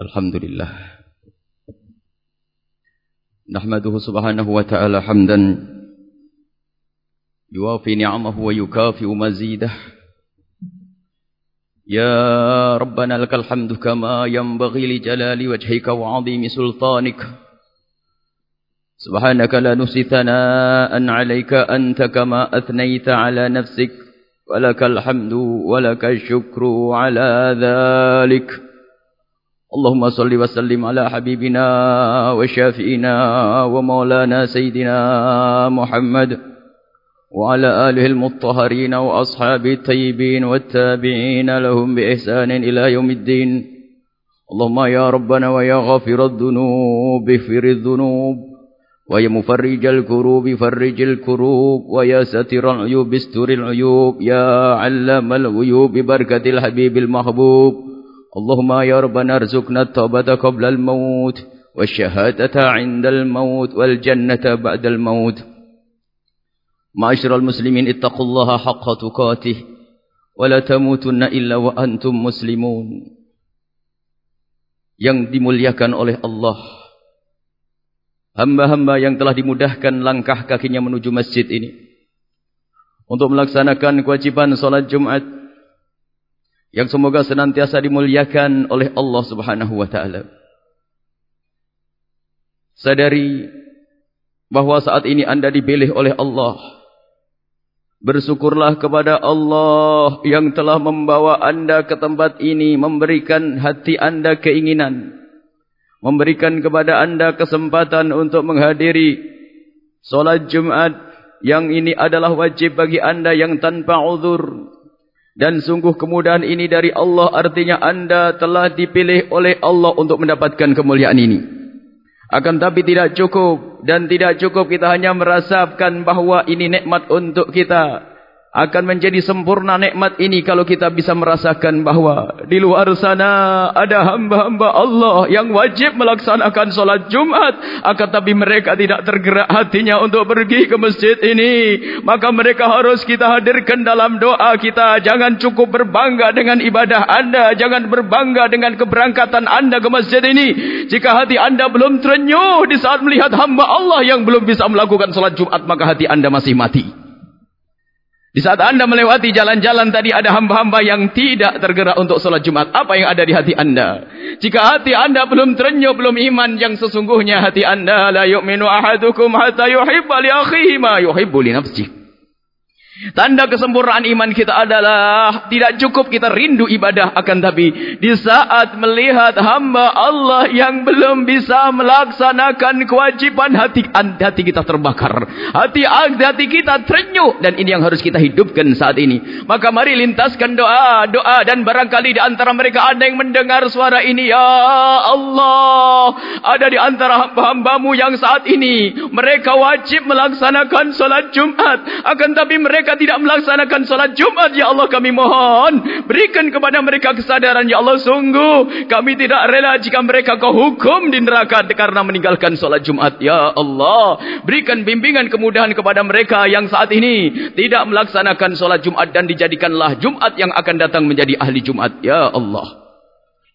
الحمد لله. نحمده سبحانه وتعالى حمدا. يوافي نعمه ويكافئ مزيده. يا ربنا لك الحمد كما ينبغي لجلال وجهك وعظيم سلطانك. سبحانك لا نسي ثناء عليك. أنت كما أثنيت على نفسك. ولك الحمد ولك الشكر على ذلك. اللهم صل وسلم على حبيبنا وشافئنا ومولانا سيدنا محمد وعلى آله المطهرين وأصحابه الطيبين والتابعين لهم بإحسان إلى يوم الدين. اللهم يا ربنا ويا غافر الذنوب اغفر الذنوب. ويا مفرج الكروب فرج الكروب. ويا ستر العيوب استر العيوب. يا علم الغيوب بركة الحبيب المحبوب. اللهم يا ربنا ارزقنا التوبة قبل الموت والشهادة عند الموت والجنة بعد الموت معاشر المسلمين اتقوا الله حق تقاته ولا تموتن إلا وأنتم مسلمون yang dimuliakan oleh Allah hamba-hamba yang telah dimudahkan langkah kakinya menuju masjid ini untuk melaksanakan kewajiban salat Jumat yang semoga senantiasa dimuliakan oleh Allah Subhanahu wa taala. Sadari bahawa saat ini Anda dipilih oleh Allah. Bersyukurlah kepada Allah yang telah membawa Anda ke tempat ini, memberikan hati Anda keinginan, memberikan kepada Anda kesempatan untuk menghadiri solat Jumat yang ini adalah wajib bagi Anda yang tanpa uzur. Dan sungguh kemudahan ini dari Allah artinya anda telah dipilih oleh Allah untuk mendapatkan kemuliaan ini. Akan tapi tidak cukup dan tidak cukup kita hanya merasakan bahawa ini nikmat untuk kita akan menjadi sempurna nikmat ini kalau kita bisa merasakan bahawa di luar sana ada hamba-hamba Allah yang wajib melaksanakan solat Jumat. Akan tapi mereka tidak tergerak hatinya untuk pergi ke masjid ini. Maka mereka harus kita hadirkan dalam doa kita. Jangan cukup berbangga dengan ibadah anda. Jangan berbangga dengan keberangkatan anda ke masjid ini. Jika hati anda belum terenyuh di saat melihat hamba Allah yang belum bisa melakukan solat Jumat maka hati anda masih mati di saat anda melewati jalan-jalan tadi ada hamba-hamba yang tidak tergerak untuk solat Jumat. Apa yang ada di hati anda? Jika hati anda belum terenyuh, belum iman yang sesungguhnya hati anda. La yu'minu ahadukum hatta yuhibba li akhihi ma yuhibbu li. Tanda kesempurnaan iman kita adalah tidak cukup kita rindu ibadah akan tapi di saat melihat hamba Allah yang belum bisa melaksanakan kewajiban hati hati kita terbakar. Hati hati kita terenyuh dan ini yang harus kita hidupkan saat ini. Maka mari lintaskan doa, doa dan barangkali di antara mereka ada yang mendengar suara ini ya Allah. Ada di antara hamba-hambamu yang saat ini mereka wajib melaksanakan salat Jumat akan tapi mereka mereka tidak melaksanakan solat Jumat, Ya Allah kami mohon. Berikan kepada mereka kesadaran, Ya Allah sungguh. Kami tidak rela jika mereka kau hukum di neraka karena meninggalkan solat Jumat, Ya Allah. Berikan bimbingan kemudahan kepada mereka yang saat ini tidak melaksanakan solat Jumat dan dijadikanlah Jumat yang akan datang menjadi ahli Jumat, Ya Allah.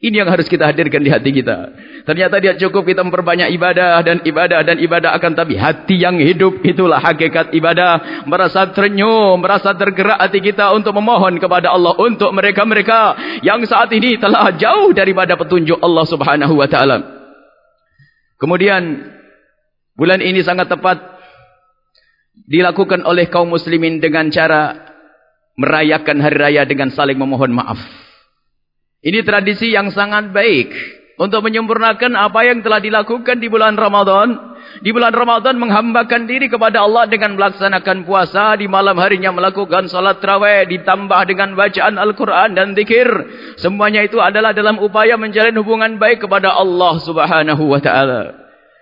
Ini yang harus kita hadirkan di hati kita. Ternyata dia cukup kita memperbanyak ibadah dan ibadah dan ibadah akan tapi hati yang hidup itulah hakikat ibadah. Merasa terenyuh, merasa tergerak hati kita untuk memohon kepada Allah untuk mereka-mereka yang saat ini telah jauh daripada petunjuk Allah Subhanahu wa taala. Kemudian bulan ini sangat tepat dilakukan oleh kaum muslimin dengan cara merayakan hari raya dengan saling memohon maaf. Ini tradisi yang sangat baik untuk menyempurnakan apa yang telah dilakukan di bulan Ramadan. Di bulan Ramadan menghambakan diri kepada Allah dengan melaksanakan puasa. Di malam harinya melakukan salat terawih ditambah dengan bacaan Al-Quran dan zikir. Semuanya itu adalah dalam upaya menjalin hubungan baik kepada Allah subhanahu wa ta'ala.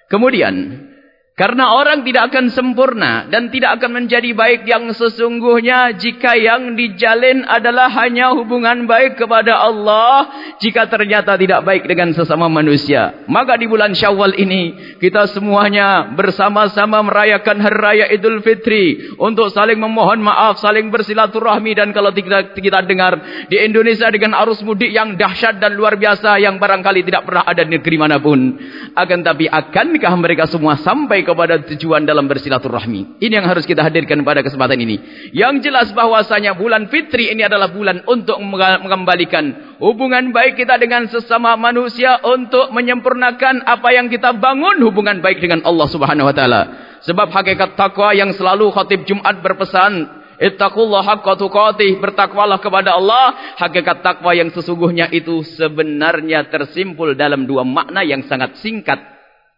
Kemudian, Karena orang tidak akan sempurna dan tidak akan menjadi baik yang sesungguhnya jika yang dijalin adalah hanya hubungan baik kepada Allah jika ternyata tidak baik dengan sesama manusia. Maka di bulan Syawal ini kita semuanya bersama-sama merayakan Hari Raya Idul Fitri untuk saling memohon maaf, saling bersilaturahmi dan kalau kita, kita dengar di Indonesia dengan arus mudik yang dahsyat dan luar biasa yang barangkali tidak pernah ada di negeri manapun. Akan tapi akankah mereka semua sampai kepada tujuan dalam bersilaturahmi. Ini yang harus kita hadirkan pada kesempatan ini. Yang jelas bahwasanya bulan fitri ini adalah bulan untuk mengembalikan hubungan baik kita dengan sesama manusia untuk menyempurnakan apa yang kita bangun hubungan baik dengan Allah Subhanahu wa taala. Sebab hakikat takwa yang selalu khatib Jumat berpesan Ittaqullah haqqa tuqatih bertakwalah kepada Allah hakikat takwa yang sesungguhnya itu sebenarnya tersimpul dalam dua makna yang sangat singkat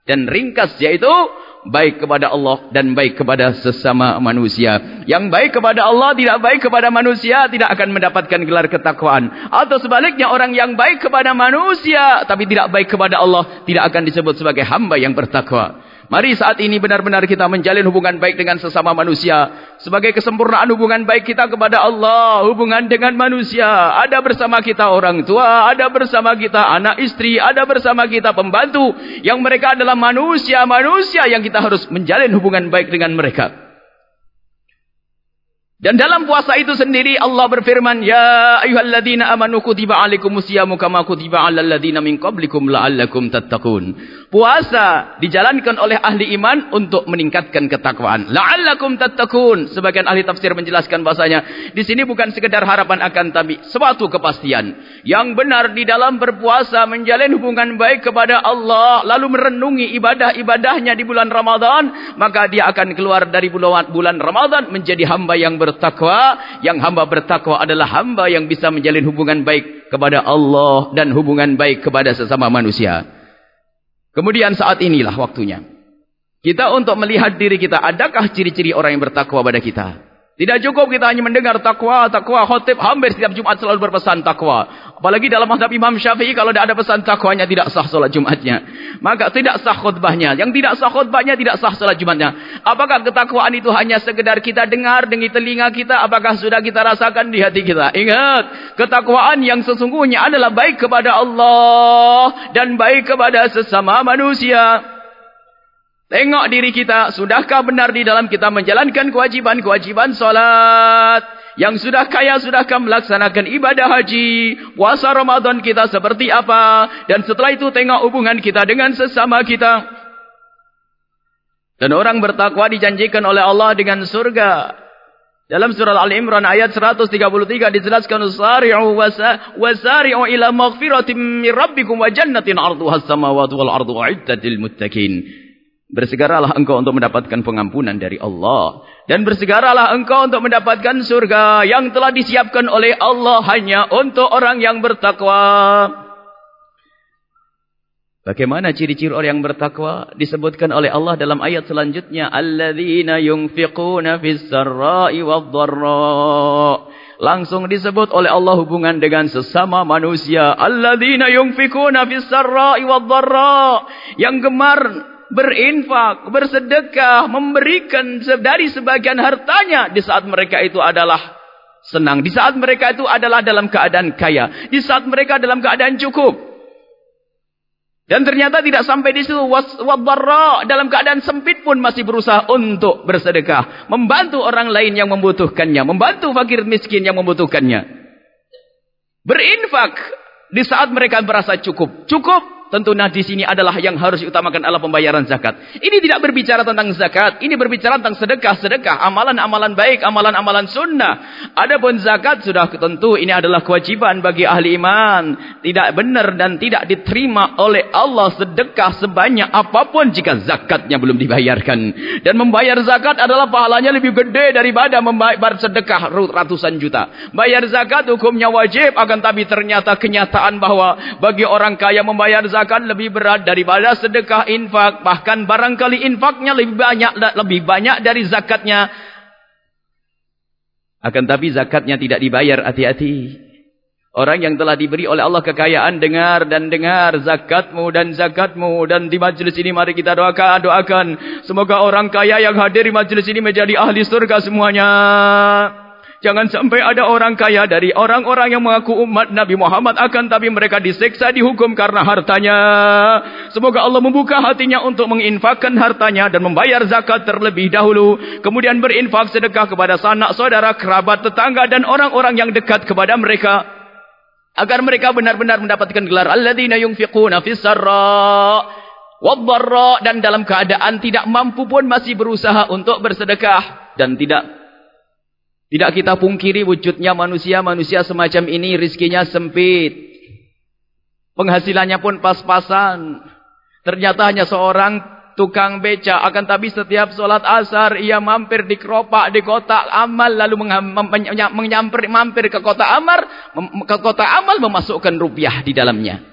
dan ringkas yaitu baik kepada Allah dan baik kepada sesama manusia. Yang baik kepada Allah tidak baik kepada manusia tidak akan mendapatkan gelar ketakwaan. Atau sebaliknya orang yang baik kepada manusia tapi tidak baik kepada Allah tidak akan disebut sebagai hamba yang bertakwa. Mari saat ini benar-benar kita menjalin hubungan baik dengan sesama manusia. Sebagai kesempurnaan hubungan baik kita kepada Allah. Hubungan dengan manusia. Ada bersama kita orang tua. Ada bersama kita anak istri. Ada bersama kita pembantu. Yang mereka adalah manusia-manusia yang kita harus menjalin hubungan baik dengan mereka. Dan dalam puasa itu sendiri Allah berfirman, Ya ayuhalladzina amanu kutiba alaikumusyamu kama kutiba alal ladzina min qablikum la'allakum tattaqun. Puasa dijalankan oleh ahli iman untuk meningkatkan ketakwaan. La'allakum tattaqun. Sebagian ahli tafsir menjelaskan bahasanya, di sini bukan sekedar harapan akan tapi suatu kepastian. Yang benar di dalam berpuasa menjalin hubungan baik kepada Allah, lalu merenungi ibadah-ibadahnya di bulan Ramadan, maka dia akan keluar dari bulan, Ramadan menjadi hamba yang bertakwa, yang hamba bertakwa adalah hamba yang bisa menjalin hubungan baik kepada Allah dan hubungan baik kepada sesama manusia. Kemudian saat inilah waktunya. Kita untuk melihat diri kita, adakah ciri-ciri orang yang bertakwa pada kita? Tidak cukup kita hanya mendengar takwa, takwa, khotib, hampir setiap Jumat selalu berpesan takwa. Apalagi dalam mazhab Imam Syafi'i, kalau tidak ada pesan takwanya, tidak sah solat Jumatnya. Maka tidak sah khutbahnya. Yang tidak sah khutbahnya, tidak sah solat Jumatnya. Apakah ketakwaan itu hanya sekedar kita dengar dengan telinga kita? Apakah sudah kita rasakan di hati kita? Ingat, ketakwaan yang sesungguhnya adalah baik kepada Allah dan baik kepada sesama manusia. Tengok diri kita, sudahkah benar di dalam kita menjalankan kewajiban-kewajiban solat? Yang sudah kaya, sudahkah melaksanakan ibadah haji? Puasa Ramadan kita seperti apa? Dan setelah itu tengok hubungan kita dengan sesama kita. Dan orang bertakwa dijanjikan oleh Allah dengan surga. Dalam surah Al-Imran ayat 133 dijelaskan wasari'u wasari'u ila maghfiratin min rabbikum wa jannatin 'arduha as-samawati wal ardu 'iddat lil muttaqin. Bersegeralah engkau untuk mendapatkan pengampunan dari Allah. Dan bersegeralah engkau untuk mendapatkan surga yang telah disiapkan oleh Allah hanya untuk orang yang bertakwa. Bagaimana ciri-ciri orang yang bertakwa? Disebutkan oleh Allah dalam ayat selanjutnya. Alladzina yunfiquna fis sarra'i wadh-dharra. Langsung disebut oleh Allah hubungan dengan sesama manusia. Alladzina yunfiquna fis sarra'i wadh-dharra. Yang gemar berinfak, bersedekah, memberikan dari sebagian hartanya di saat mereka itu adalah senang. Di saat mereka itu adalah dalam keadaan kaya. Di saat mereka dalam keadaan cukup. Dan ternyata tidak sampai di situ. Wadarra dalam keadaan sempit pun masih berusaha untuk bersedekah. Membantu orang lain yang membutuhkannya. Membantu fakir miskin yang membutuhkannya. Berinfak di saat mereka merasa cukup. Cukup Tentunya di sini adalah yang harus diutamakan adalah pembayaran zakat. Ini tidak berbicara tentang zakat. Ini berbicara tentang sedekah-sedekah. Amalan-amalan baik, amalan-amalan sunnah. Adapun zakat sudah tentu ini adalah kewajiban bagi ahli iman. Tidak benar dan tidak diterima oleh Allah sedekah sebanyak apapun jika zakatnya belum dibayarkan. Dan membayar zakat adalah pahalanya lebih gede daripada membayar sedekah ratusan juta. Bayar zakat hukumnya wajib akan tapi ternyata kenyataan bahwa bagi orang kaya membayar zakat zakat lebih berat daripada sedekah infak. Bahkan barangkali infaknya lebih banyak lebih banyak dari zakatnya. Akan tapi zakatnya tidak dibayar hati-hati. Orang yang telah diberi oleh Allah kekayaan dengar dan dengar zakatmu dan zakatmu dan di majlis ini mari kita doakan doakan semoga orang kaya yang hadir di majlis ini menjadi ahli surga semuanya. Jangan sampai ada orang kaya dari orang-orang yang mengaku umat Nabi Muhammad akan tapi mereka diseksa dihukum karena hartanya. Semoga Allah membuka hatinya untuk menginfakkan hartanya dan membayar zakat terlebih dahulu. Kemudian berinfak sedekah kepada sanak saudara, kerabat, tetangga dan orang-orang yang dekat kepada mereka agar mereka benar-benar mendapatkan gelar alladzina yunfiquna fis sarra wadh dan dalam keadaan tidak mampu pun masih berusaha untuk bersedekah dan tidak tidak kita pungkiri wujudnya manusia-manusia semacam ini rizkinya sempit. Penghasilannya pun pas-pasan. Ternyata hanya seorang tukang beca. Akan tapi setiap solat asar ia mampir di keropak di kota amal lalu menyamper mampir ke kota amal ke kota amal memasukkan rupiah di dalamnya.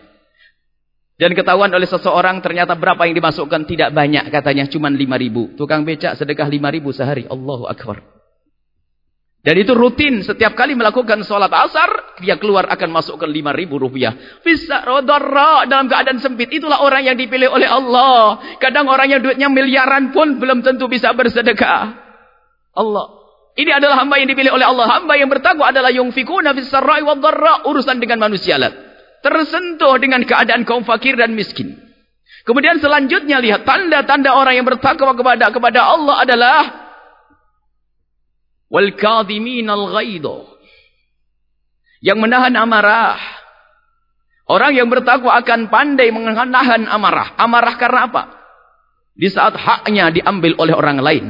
Dan ketahuan oleh seseorang ternyata berapa yang dimasukkan? Tidak banyak katanya. Cuma lima ribu. Tukang beca sedekah lima ribu sehari. Allahu Akbar dan itu rutin setiap kali melakukan sholat asar, dia keluar akan masukkan lima ribu rupiah. Dalam keadaan sempit. Itulah orang yang dipilih oleh Allah. Kadang orang yang duitnya miliaran pun belum tentu bisa bersedekah. Allah. Ini adalah hamba yang dipilih oleh Allah. Hamba yang bertakwa adalah yung fikuna fisarra'i wa. Urusan dengan manusia. Tersentuh dengan keadaan kaum fakir dan miskin. Kemudian selanjutnya lihat tanda-tanda orang yang bertakwa kepada kepada Allah adalah wal kadhimin al ghaidha yang menahan amarah. Orang yang bertakwa akan pandai menahan amarah. Amarah karena apa? Di saat haknya diambil oleh orang lain.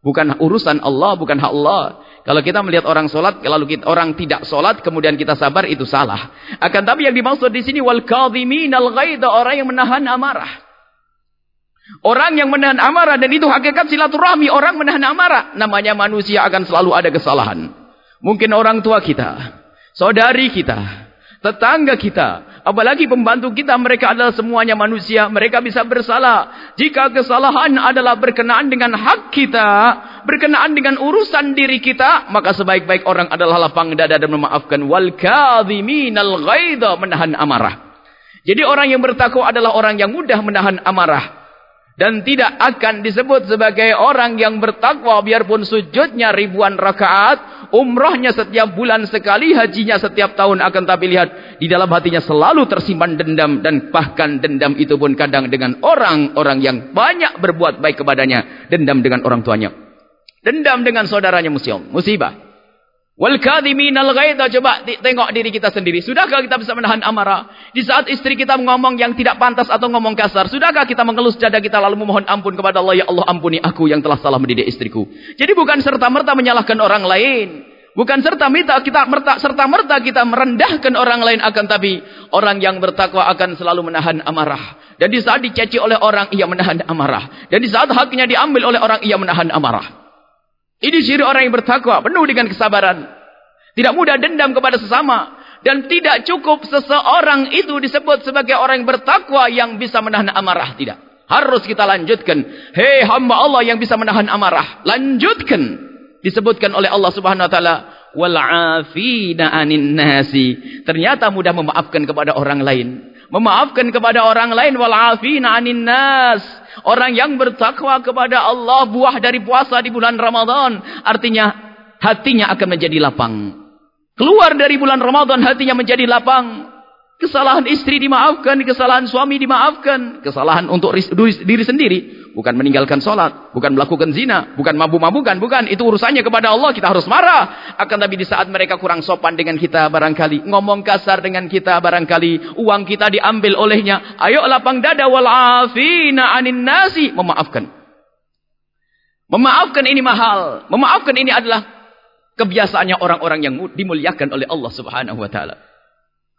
Bukan urusan Allah bukan hak Allah. Kalau kita melihat orang solat lalu kita, orang tidak solat kemudian kita sabar itu salah. Akan tapi yang dimaksud di sini wal kadhimin al ghaidha orang yang menahan amarah Orang yang menahan amarah dan itu hakikat silaturahmi orang menahan amarah. Namanya manusia akan selalu ada kesalahan. Mungkin orang tua kita, saudari kita, tetangga kita, apalagi pembantu kita mereka adalah semuanya manusia, mereka bisa bersalah. Jika kesalahan adalah berkenaan dengan hak kita, berkenaan dengan urusan diri kita, maka sebaik-baik orang adalah lapang dada dan memaafkan wal menahan amarah. Jadi orang yang bertakwa adalah orang yang mudah menahan amarah dan tidak akan disebut sebagai orang yang bertakwa biarpun sujudnya ribuan rakaat umrahnya setiap bulan sekali hajinya setiap tahun akan tapi lihat di dalam hatinya selalu tersimpan dendam dan bahkan dendam itu pun kadang dengan orang-orang yang banyak berbuat baik kepadanya dendam dengan orang tuanya. Dendam dengan saudaranya musibah Wal kadhiminal ghaidha coba tengok diri kita sendiri. Sudahkah kita bisa menahan amarah? Di saat istri kita ngomong yang tidak pantas atau ngomong kasar, sudahkah kita mengelus dada kita lalu memohon ampun kepada Allah, ya Allah ampuni aku yang telah salah mendidik istriku. Jadi bukan serta-merta menyalahkan orang lain. Bukan serta-merta kita merta serta-merta kita merendahkan orang lain akan tapi orang yang bertakwa akan selalu menahan amarah. Dan di saat dicaci oleh orang ia menahan amarah. Dan di saat haknya diambil oleh orang ia menahan amarah. Ini ciri orang yang bertakwa, penuh dengan kesabaran. Tidak mudah dendam kepada sesama. Dan tidak cukup seseorang itu disebut sebagai orang yang bertakwa yang bisa menahan amarah. Tidak. Harus kita lanjutkan. Hei hamba Allah yang bisa menahan amarah. Lanjutkan. Disebutkan oleh Allah subhanahu wa ta'ala. Wal'afina anin nasi. Ternyata mudah memaafkan kepada orang lain. Memaafkan kepada orang lain. Wal'afina anin nasi. Orang yang bertakwa kepada Allah buah dari puasa di bulan Ramadan. Artinya hatinya akan menjadi lapang. Keluar dari bulan Ramadan hatinya menjadi lapang. Kesalahan istri dimaafkan, kesalahan suami dimaafkan. Kesalahan untuk diri sendiri. Bukan meninggalkan sholat, bukan melakukan zina, bukan mabuk-mabukan, bukan. Itu urusannya kepada Allah, kita harus marah. Akan tapi di saat mereka kurang sopan dengan kita barangkali. Ngomong kasar dengan kita barangkali. Uang kita diambil olehnya. Ayo lapang dada wal'afina anin nasi. Memaafkan. Memaafkan ini mahal. Memaafkan ini adalah kebiasaannya orang-orang yang dimuliakan oleh Allah subhanahu wa ta'ala.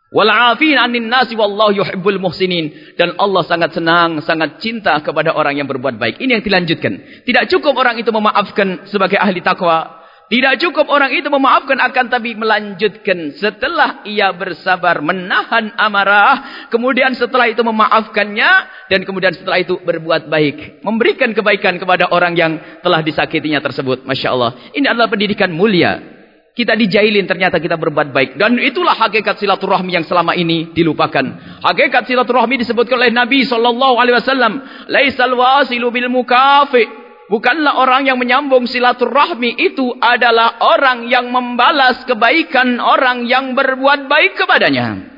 Wal'afin anin nasi wallahu yuhibbul muhsinin. Dan Allah sangat senang, sangat cinta kepada orang yang berbuat baik. Ini yang dilanjutkan. Tidak cukup orang itu memaafkan sebagai ahli takwa. Tidak cukup orang itu memaafkan akan tapi melanjutkan. Setelah ia bersabar menahan amarah. Kemudian setelah itu memaafkannya. Dan kemudian setelah itu berbuat baik. Memberikan kebaikan kepada orang yang telah disakitinya tersebut. Masya Allah. Ini adalah pendidikan mulia. Kita dijailin ternyata kita berbuat baik. Dan itulah hakikat silaturahmi yang selama ini dilupakan. Hakikat silaturahmi disebutkan oleh Nabi SAW. Laisal wasilu bil mukafi. Bukanlah orang yang menyambung silaturahmi itu adalah orang yang membalas kebaikan orang yang berbuat baik kepadanya.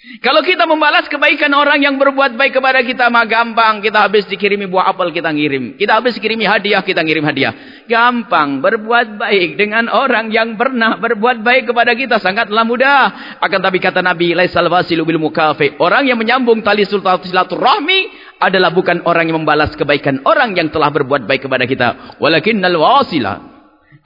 Kalau kita membalas kebaikan orang yang berbuat baik kepada kita, mah gampang. Kita habis dikirimi buah apel, kita ngirim. Kita habis dikirimi hadiah, kita ngirim hadiah. Gampang berbuat baik dengan orang yang pernah berbuat baik kepada kita. Sangatlah mudah. Akan tapi kata Nabi, Laisal wasilu bil mukafi. Orang yang menyambung tali silaturahmi adalah bukan orang yang membalas kebaikan orang yang telah berbuat baik kepada kita. Walakinnal wasila.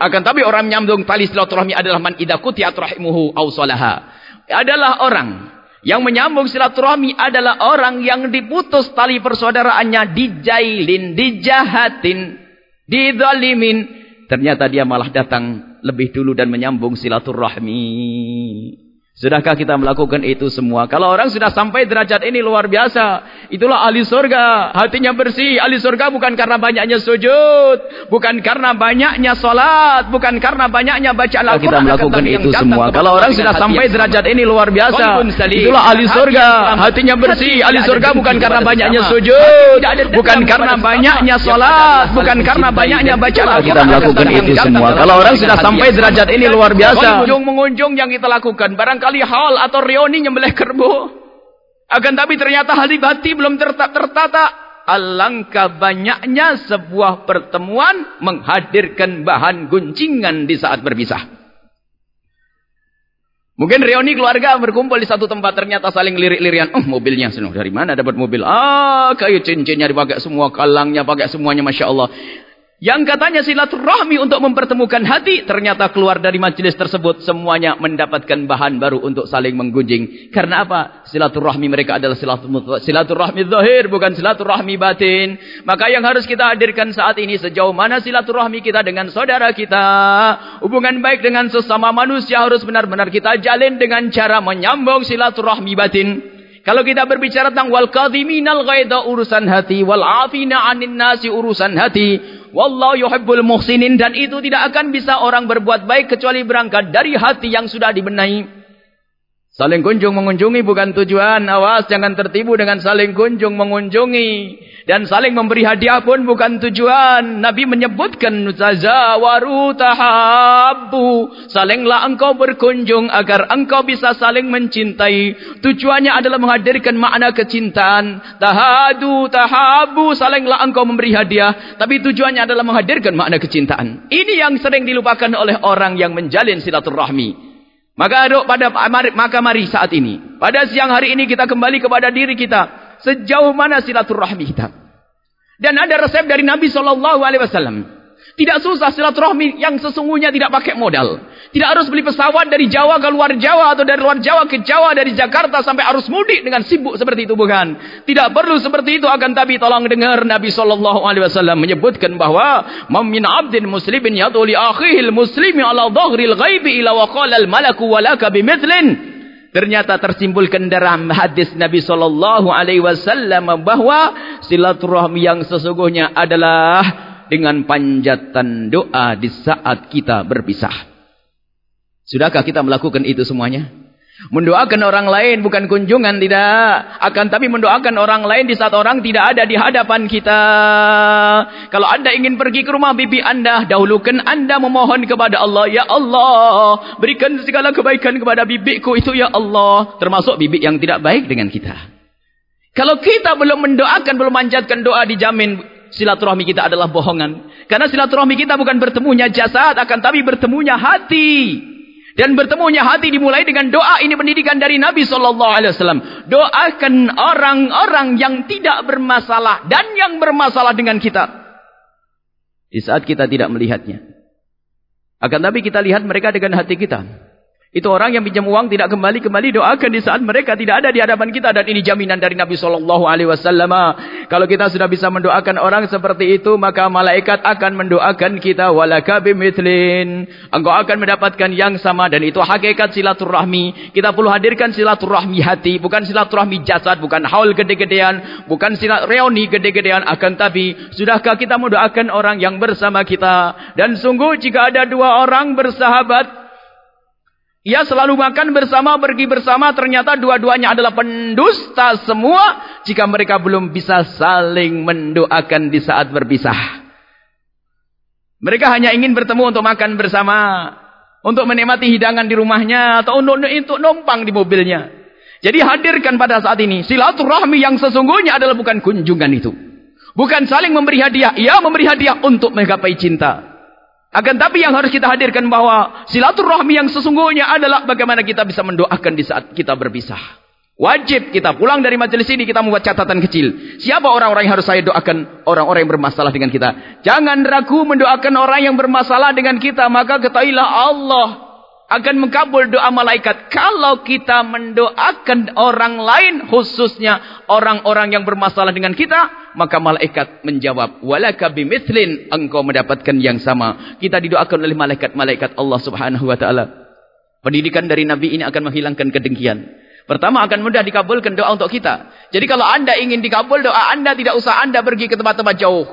Akan tapi orang menyambung tali silaturahmi adalah man idakuti atrahimuhu awsalaha. Adalah orang yang menyambung silaturahmi adalah orang yang diputus tali persaudaraannya, dijailin, dijahatin, didalimin. Ternyata dia malah datang lebih dulu dan menyambung silaturahmi. Sudahkah kita melakukan itu semua? Kalau orang sudah sampai derajat ini luar biasa. Itulah ahli surga. Hatinya bersih. Ahli surga bukan karena banyaknya sujud. Bukan karena banyaknya solat. Bukan karena banyaknya baca Al-Quran. Kita melakukan itu semua. Kalau orang sudah sampai derajat ini luar biasa. Itulah ahli surga. Hatinya bersih. Ahli surga bukan karena banyaknya sujud. Bukan karena banyaknya solat. Bukan karena banyaknya baca Al-Quran. Kita melakukan itu semua. Kalau orang sudah sampai derajat ini luar biasa. Mengunjung-mengunjung yang kita lakukan. Barang kali hal atau reoni nyembelih kerbau. Akan tapi ternyata hati hati belum tertata. Alangkah banyaknya sebuah pertemuan menghadirkan bahan guncingan di saat berpisah. Mungkin reuni keluarga berkumpul di satu tempat ternyata saling lirik-lirian. Oh mobilnya senang dari mana dapat mobil? Ah kayu cincinnya dipakai semua kalangnya pakai semuanya masya Allah. Yang katanya silaturahmi untuk mempertemukan hati. Ternyata keluar dari majlis tersebut. Semuanya mendapatkan bahan baru untuk saling menggunjing. Karena apa? Silaturahmi mereka adalah silaturahmi zahir. Bukan silaturahmi batin. Maka yang harus kita hadirkan saat ini. Sejauh mana silaturahmi kita dengan saudara kita. Hubungan baik dengan sesama manusia harus benar-benar kita jalin dengan cara menyambung silaturahmi batin. Kalau kita berbicara tentang wal kadhiminal ghaidha urusan hati wal afina 'anin nasi urusan hati Wallahu yuhibbul muhsinin dan itu tidak akan bisa orang berbuat baik kecuali berangkat dari hati yang sudah dibenahi. Saling kunjung mengunjungi bukan tujuan. Awas jangan tertipu dengan saling kunjung mengunjungi. Dan saling memberi hadiah pun bukan tujuan. Nabi menyebutkan. Salinglah engkau berkunjung agar engkau bisa saling mencintai. Tujuannya adalah menghadirkan makna kecintaan. Tahadu tahabbu. Salinglah engkau memberi hadiah. Tapi tujuannya adalah menghadirkan makna kecintaan. Ini yang sering dilupakan oleh orang yang menjalin silaturahmi. Maka aduk pada maka mari saat ini. Pada siang hari ini kita kembali kepada diri kita. Sejauh mana silaturahmi kita. Dan ada resep dari Nabi SAW. Tidak susah silaturahmi yang sesungguhnya tidak pakai modal. Tidak harus beli pesawat dari Jawa ke luar Jawa atau dari luar Jawa ke Jawa dari Jakarta sampai arus mudik dengan sibuk seperti itu bukan. Tidak perlu seperti itu akan tapi tolong dengar Nabi sallallahu alaihi wasallam menyebutkan bahwa min abdin muslimin yad'u li akhihi muslimi ala dhahril ghaibi ila wa qala al malaku walaka bimithlin. Ternyata tersimpulkan dalam hadis Nabi sallallahu alaihi wasallam bahwa silaturahmi yang sesungguhnya adalah dengan panjatan doa di saat kita berpisah. Sudahkah kita melakukan itu semuanya? Mendoakan orang lain bukan kunjungan tidak. Akan tapi mendoakan orang lain di saat orang tidak ada di hadapan kita. Kalau anda ingin pergi ke rumah bibi anda. Dahulukan anda memohon kepada Allah. Ya Allah. Berikan segala kebaikan kepada bibiku itu ya Allah. Termasuk bibi yang tidak baik dengan kita. Kalau kita belum mendoakan, belum manjatkan doa dijamin silaturahmi kita adalah bohongan. Karena silaturahmi kita bukan bertemunya jasad, akan tapi bertemunya hati. Dan bertemunya hati dimulai dengan doa ini pendidikan dari Nabi SAW. Doakan orang-orang yang tidak bermasalah dan yang bermasalah dengan kita. Di saat kita tidak melihatnya. Akan tapi kita lihat mereka dengan hati kita. Itu orang yang pinjam uang tidak kembali-kembali doakan di saat mereka tidak ada di hadapan kita dan ini jaminan dari Nabi sallallahu alaihi wasallam. Kalau kita sudah bisa mendoakan orang seperti itu maka malaikat akan mendoakan kita. Engkau akan mendapatkan yang sama dan itu hakikat silaturahmi. Kita perlu hadirkan silaturahmi hati, bukan silaturahmi jasad, bukan haul gede-gedean, bukan reuni gede-gedean akan tapi sudahkah kita mendoakan orang yang bersama kita? Dan sungguh jika ada dua orang bersahabat ia selalu makan bersama, pergi bersama. Ternyata dua-duanya adalah pendusta semua. Jika mereka belum bisa saling mendoakan di saat berpisah. Mereka hanya ingin bertemu untuk makan bersama. Untuk menikmati hidangan di rumahnya. Atau untuk, untuk numpang di mobilnya. Jadi hadirkan pada saat ini. Silaturahmi yang sesungguhnya adalah bukan kunjungan itu. Bukan saling memberi hadiah. Ia memberi hadiah untuk menggapai cinta. Akan tapi yang harus kita hadirkan bahwa silaturahmi yang sesungguhnya adalah bagaimana kita bisa mendoakan di saat kita berpisah. Wajib kita pulang dari majelis ini kita membuat catatan kecil. Siapa orang-orang yang harus saya doakan? Orang-orang yang bermasalah dengan kita. Jangan ragu mendoakan orang yang bermasalah dengan kita. Maka ketahuilah Allah akan mengkabul doa malaikat. Kalau kita mendoakan orang lain khususnya orang-orang yang bermasalah dengan kita maka malaikat menjawab walaka bimithlin engkau mendapatkan yang sama. Kita didoakan oleh malaikat-malaikat Allah Subhanahu wa taala. Pendidikan dari nabi ini akan menghilangkan kedengkian. Pertama akan mudah dikabulkan doa untuk kita. Jadi kalau anda ingin dikabul doa anda tidak usah anda pergi ke tempat-tempat jauh.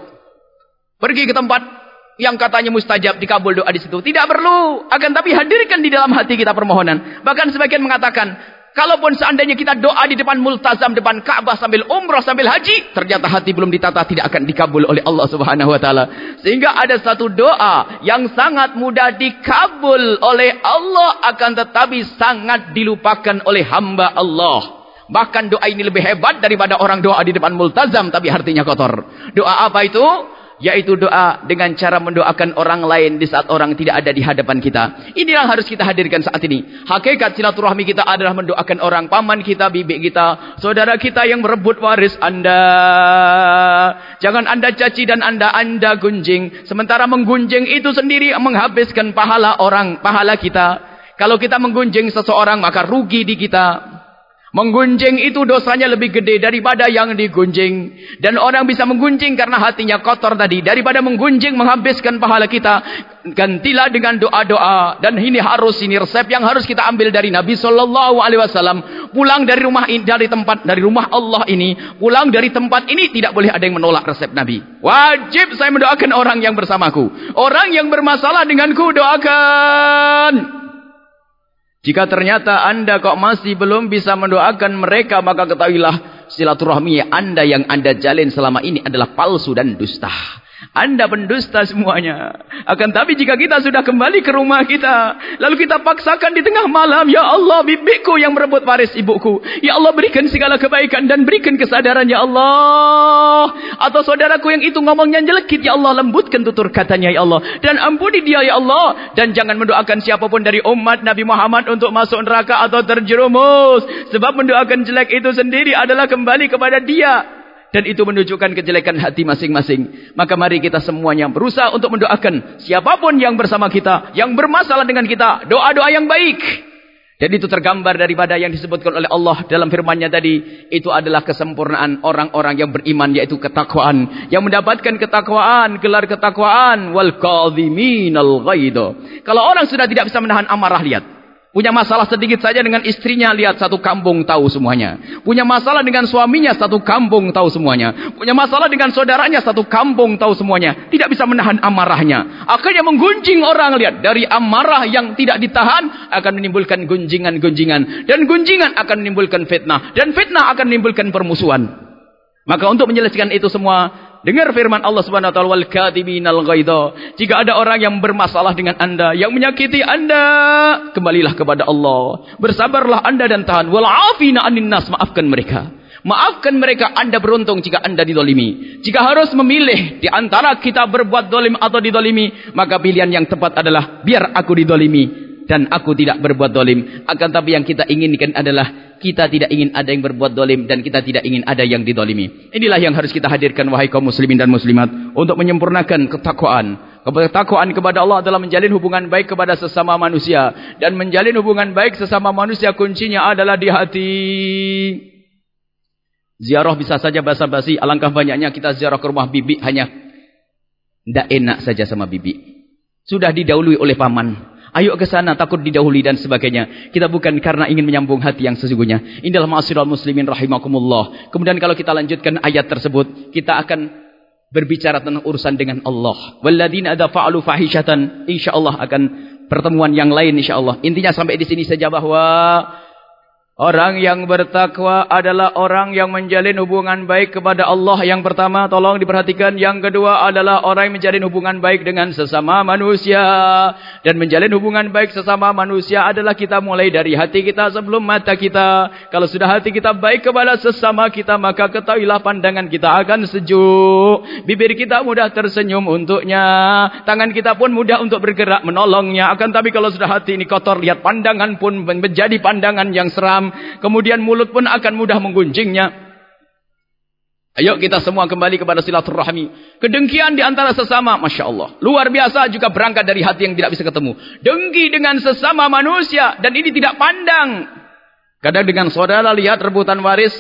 Pergi ke tempat yang katanya mustajab dikabul doa di situ. Tidak perlu. Akan tapi hadirkan di dalam hati kita permohonan. Bahkan sebagian mengatakan, kalaupun seandainya kita doa di depan multazam, depan Ka'bah sambil umrah, sambil haji, ternyata hati belum ditata, tidak akan dikabul oleh Allah Subhanahu wa taala. Sehingga ada satu doa yang sangat mudah dikabul oleh Allah akan tetapi sangat dilupakan oleh hamba Allah. Bahkan doa ini lebih hebat daripada orang doa di depan multazam tapi artinya kotor. Doa apa itu? Yaitu doa dengan cara mendoakan orang lain di saat orang tidak ada di hadapan kita. Ini yang harus kita hadirkan saat ini. Hakikat silaturahmi kita adalah mendoakan orang paman kita, bibi kita, saudara kita yang merebut waris Anda. Jangan Anda caci dan Anda Anda gunjing. Sementara menggunjing itu sendiri menghabiskan pahala orang, pahala kita. Kalau kita menggunjing seseorang maka rugi di kita. Menggunjing itu dosanya lebih gede daripada yang digunjing. Dan orang bisa menggunjing karena hatinya kotor tadi. Daripada menggunjing menghabiskan pahala kita. Gantilah dengan doa-doa. Dan ini harus, ini resep yang harus kita ambil dari Nabi SAW. Pulang dari rumah ini, dari tempat, dari rumah Allah ini. Pulang dari tempat ini tidak boleh ada yang menolak resep Nabi. Wajib saya mendoakan orang yang bersamaku. Orang yang bermasalah denganku doakan. Jika ternyata anda kok masih belum bisa mendoakan mereka, maka ketahuilah silaturahmi anda yang anda jalin selama ini adalah palsu dan dusta. Anda pendusta semuanya. Akan tapi jika kita sudah kembali ke rumah kita. Lalu kita paksakan di tengah malam. Ya Allah bibiku yang merebut waris ibuku. Ya Allah berikan segala kebaikan dan berikan kesadaran Ya Allah. Atau saudaraku yang itu ngomongnya jelekit. Ya Allah lembutkan tutur katanya Ya Allah. Dan ampuni dia Ya Allah. Dan jangan mendoakan siapapun dari umat Nabi Muhammad untuk masuk neraka atau terjerumus. Sebab mendoakan jelek itu sendiri adalah kembali kepada dia dan itu menunjukkan kejelekan hati masing-masing. Maka mari kita semuanya berusaha untuk mendoakan siapapun yang bersama kita, yang bermasalah dengan kita, doa-doa yang baik. Dan itu tergambar daripada yang disebutkan oleh Allah dalam firman-Nya tadi, itu adalah kesempurnaan orang-orang yang beriman yaitu ketakwaan, yang mendapatkan ketakwaan, gelar ketakwaan wal kadhiminal ghaidha. Kalau orang sudah tidak bisa menahan amarah, lihat. Punya masalah sedikit saja dengan istrinya, lihat satu kampung tahu semuanya. Punya masalah dengan suaminya, satu kampung tahu semuanya. Punya masalah dengan saudaranya, satu kampung tahu semuanya. Tidak bisa menahan amarahnya. Akhirnya menggunjing orang, lihat. Dari amarah yang tidak ditahan, akan menimbulkan gunjingan-gunjingan. Dan gunjingan akan menimbulkan fitnah. Dan fitnah akan menimbulkan permusuhan. Maka untuk menyelesaikan itu semua, Dengar firman Allah Subhanahu wa taala wal. Jika ada orang yang bermasalah dengan Anda, yang menyakiti Anda, kembalilah kepada Allah. Bersabarlah Anda dan tahan. Wal afina maafkan mereka. Maafkan mereka Anda beruntung jika Anda didolimi. Jika harus memilih di antara kita berbuat dolim atau didolimi, maka pilihan yang tepat adalah biar aku didolimi dan aku tidak berbuat dolim. Akan tapi yang kita inginkan adalah kita tidak ingin ada yang berbuat dolim dan kita tidak ingin ada yang didolimi. Inilah yang harus kita hadirkan wahai kaum muslimin dan muslimat untuk menyempurnakan ketakwaan. Ketakwaan kepada Allah adalah menjalin hubungan baik kepada sesama manusia. Dan menjalin hubungan baik sesama manusia kuncinya adalah di hati. Ziarah bisa saja basa-basi. Alangkah banyaknya kita ziarah ke rumah bibi hanya tidak enak saja sama bibi. Sudah didahului oleh paman. Ayo ke sana takut didahului dan sebagainya. Kita bukan karena ingin menyambung hati yang sesungguhnya. Inilah ma'asyiral muslimin rahimakumullah. Kemudian kalau kita lanjutkan ayat tersebut, kita akan berbicara tentang urusan dengan Allah. Walladzina ada fa'alu fahishatan, insyaallah akan pertemuan yang lain insyaallah. Intinya sampai di sini saja bahwa Orang yang bertakwa adalah orang yang menjalin hubungan baik kepada Allah. Yang pertama, tolong diperhatikan. Yang kedua adalah orang yang menjalin hubungan baik dengan sesama manusia. Dan menjalin hubungan baik sesama manusia adalah kita mulai dari hati kita sebelum mata kita. Kalau sudah hati kita baik kepada sesama kita, maka ketahuilah pandangan kita akan sejuk. Bibir kita mudah tersenyum untuknya. Tangan kita pun mudah untuk bergerak menolongnya. Akan tapi kalau sudah hati ini kotor, lihat pandangan pun menjadi pandangan yang seram kemudian mulut pun akan mudah menggunjingnya. Ayo kita semua kembali kepada silaturahmi. Kedengkian di antara sesama, Masya Allah. Luar biasa juga berangkat dari hati yang tidak bisa ketemu. Dengki dengan sesama manusia. Dan ini tidak pandang. Kadang dengan saudara lihat rebutan waris.